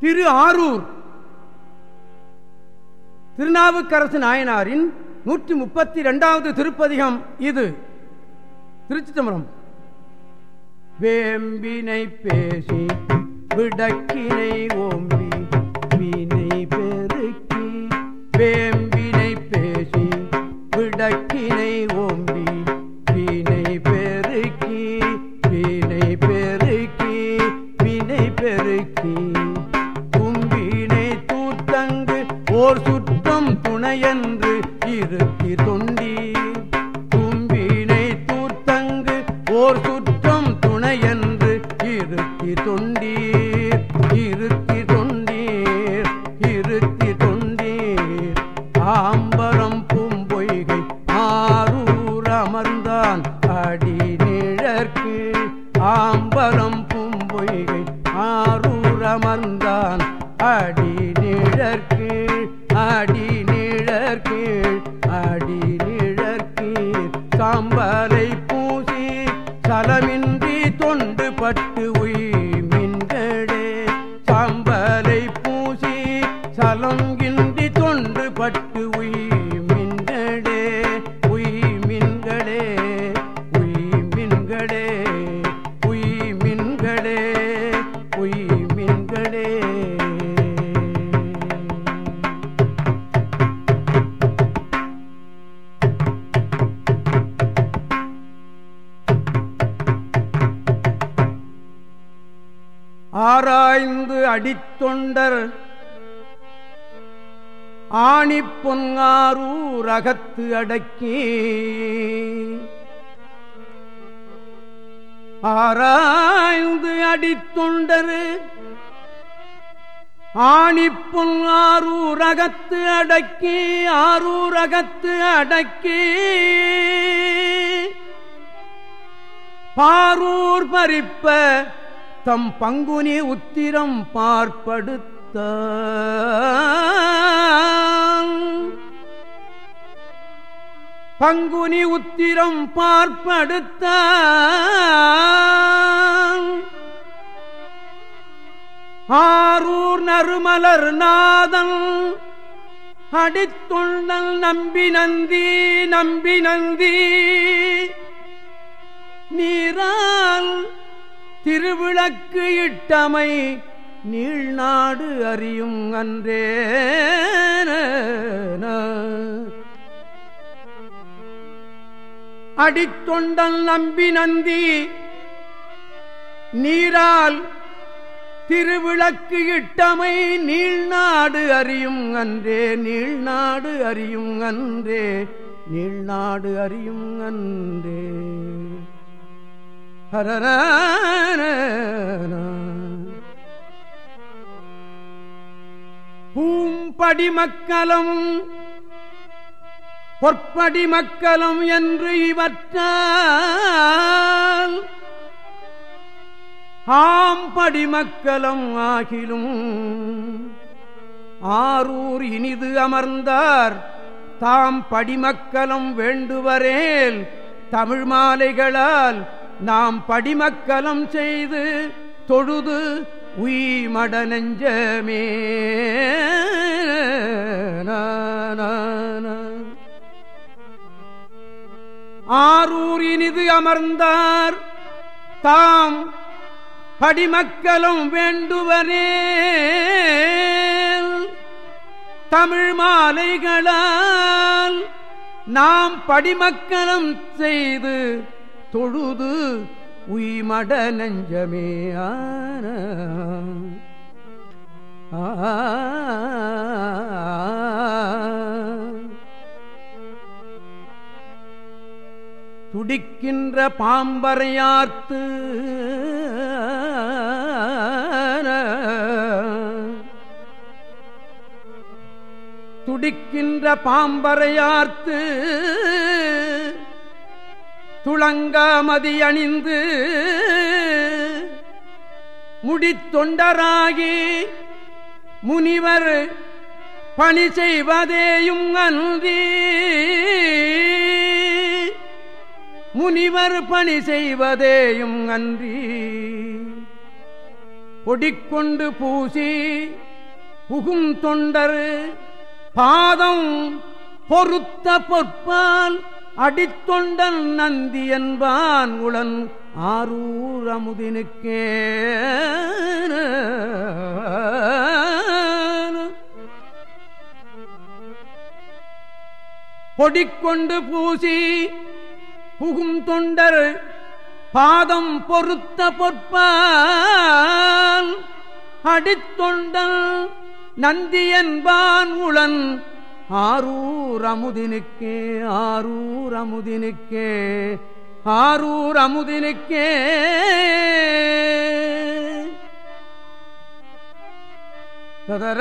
திரு ஆரூர். திருநாவுக்கரசு நாயனாரின் நூற்றி முப்பத்தி இரண்டாவது திருப்பதிகம் இது. திருச்சி தம்பரம் வேம்பினை பேசி விடக்கினை ஓம்பி தொண்டி தும்பினை தூர்த்தங்கு ஓர் சுற்றம் துணையன்று. இருத்தி தொண்டீர் இருத்தி தொண்டீர் இருத்தி தொண்டீர். ஆம்பரம் பூம்பொய்கை ஆரூர் அமர்ந்தான் அடி நிழற்கு. ஆம்பரம் பூம்பொய்கை ஆரூர் அமர்ந்தான் அடி அடித்தொண்டர். ஆணி பொங்காரூர் அகத்து அடக்கி. ஆராய்ந்து அடித்தொண்டர். ஆணி பொங்காரூர் அகத்து அடக்கி ஆரூர் அகத்து அடக்கி. பாரூர் பறிப்ப தம் பங்குனி உத்திரம் பார்ப்படுத்த பங்குனி உத்திரம் பார்ப்படுத்த ஆரூர் நறுமலர் நாதன் அடித்தொண்டல் நம்பி நந்தி நம்பி நந்தி. நீரால் திருவிளக்கு இட்டமை நீழ்நாடு அறியும் அன்றே. அடித்தொண்டன் நம்பி நந்தி நீரால் திருவிளக்கு இட்டமை நீழ்நாடு அறியும் அன்றே. நீழ்நாடு அறியும் அன்றே. நீழ்நாடு அறியும் அன்றே. ஹரர பூம்படி மக்களும் பொற்படி மக்களும் என்று இவற்றால் ஆம்படி மக்களும் ஆகிலும் ஆரூர் இனிது அமர்ந்தார் தாம் படிமக்களும் வேண்டுவரேல் தமிழ் மாலைகளால் நாம் படிமக்கலம் செய்து தொழுது உய்மட நெஞ்சமே ஆரூரினிது அமர்ந்தார். தாம் படிமக்களும் வேண்டுவனே. தமிழ் மாலைகளால் நாம் படிமக்களும் செய்து தொழுது உய்மட நெஞ்சமே ஆன. துடிக்கின்ற பாம்பரையார்த்து துடிக்கின்ற பாம்பரையார்த்து துளங்காமதி அணிந்து முடித்தொண்டராகி முனிவர் பணி செய்வதேயும் அன்றி முனிவர் பணி செய்வதேயும் அன்றி கொடிக்கொண்டு பூசி புகும் தொண்டர் பாதம் பொறுத்த பொற்பால் அடித்தொண்டன் நந்தி என்பான் உளன் ஆரூர் அமுதினுக்கே பொடிக்கொண்டு பூசி புகும் தொண்டர் பாதம் பொருத்த பொற்பால் அடித்தொண்டன் நந்தி என்பான் உளன் ஆரூர் அமுதினுக்கே ஆரூர் அமுதினுக்கே ஆரூர் அமுதினுக்கே ததர.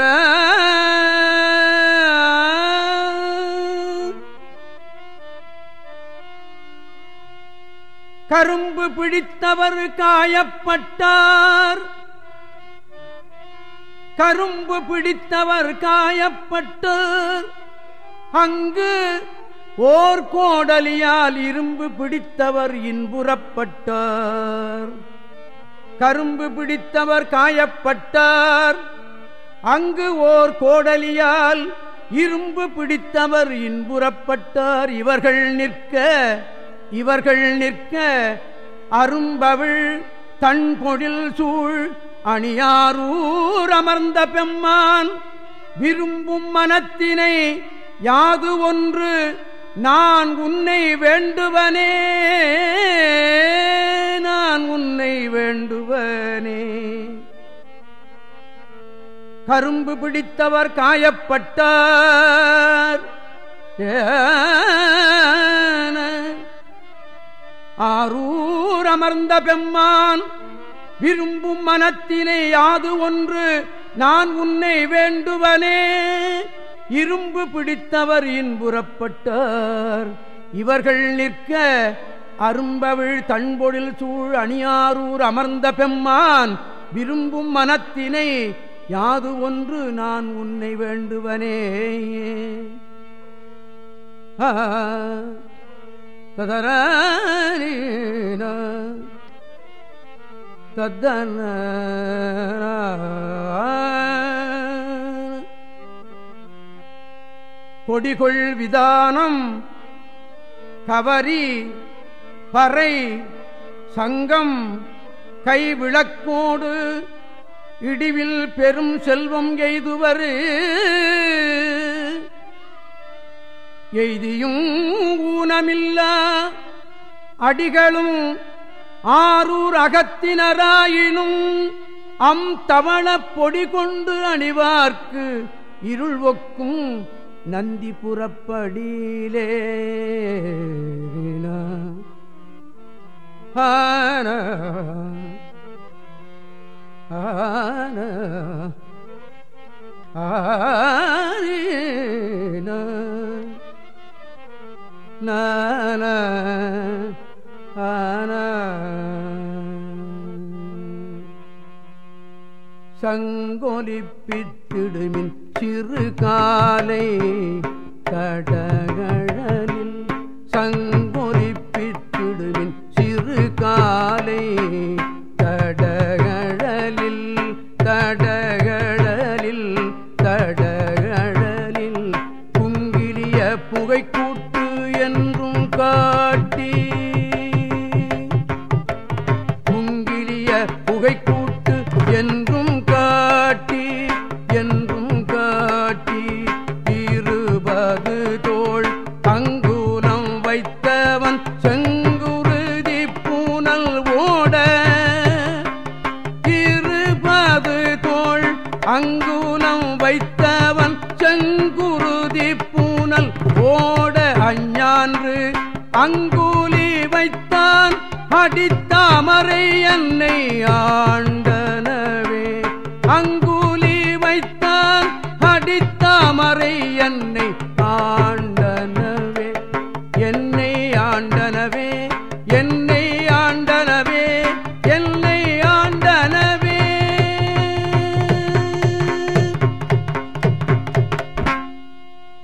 கரும்பு பிடித்தவர் காயப்பட்டார். கரும்பு பிடித்தவர் காயப்பட்டார் அங்கு ஓர் கோடலியால் இரும்பு பிடித்தவர் இன்புறப்பட்டார். கரும்பு பிடித்தவர் காயப்பட்டார். அங்கு ஓர் கோடலியால் இரும்பு பிடித்தவர் இன்புறப்பட்டார். இவர்கள் நிற்க இவர்கள் நிற்க அரும்பவிழ் தன் பொழில் சூழ் அணியாரூர் அமர்ந்த பெம்மான் விரும்பும் மனத்தினை யாது ஒன்று நான் உன்னை வேண்டுவனே நான் உன்னை வேண்டுவனே. கரும்பு பிடித்தவர் காயப்பட்டார். ஆரூர் அமர்ந்த பெம்மான் விரும்பும் மனத்தினை யாது ஒன்று நான் உன்னை வேண்டுவனே. இரும்பு பிடித்தவர் இன்புறப்பட்டார். இவர்கள் நிற்க அரும்பவிழ் தன்பொழில் சூழ் அணியாரூர் அமர்ந்த பெம்மான் விரும்பும் மனத்தினை யாது ஒன்று நான் உன்னை வேண்டுவனே. ததர தத்தன. கொடிகொள் விதானம் கவரி பறை சங்கம் கைவிளக்கோடு இடிவில் பெரும் செல்வம் எய்துவர். எய்தியும் ஊனமில்லா அடிகளும் ஆரூர் அகத்தினராயினும் அம் தவள பொடி கொண்டு அணிவார்க்கு இருள் ஒக்கும் நந்தி புறப்படியிலே. ஆன ஆன ஆன சங்கொலிப்பித்திடுமின் சிறு காலை கடகழலில் சங்கொலிப்பித்திடுமின் சிறு காலை அங்குணம் வைத்தவன் செங்குருதி பூனல் ஓட அஞ்ஞான்று. அங்கூலி வைத்தான் அடித்தாமரை என்னை ஆண்.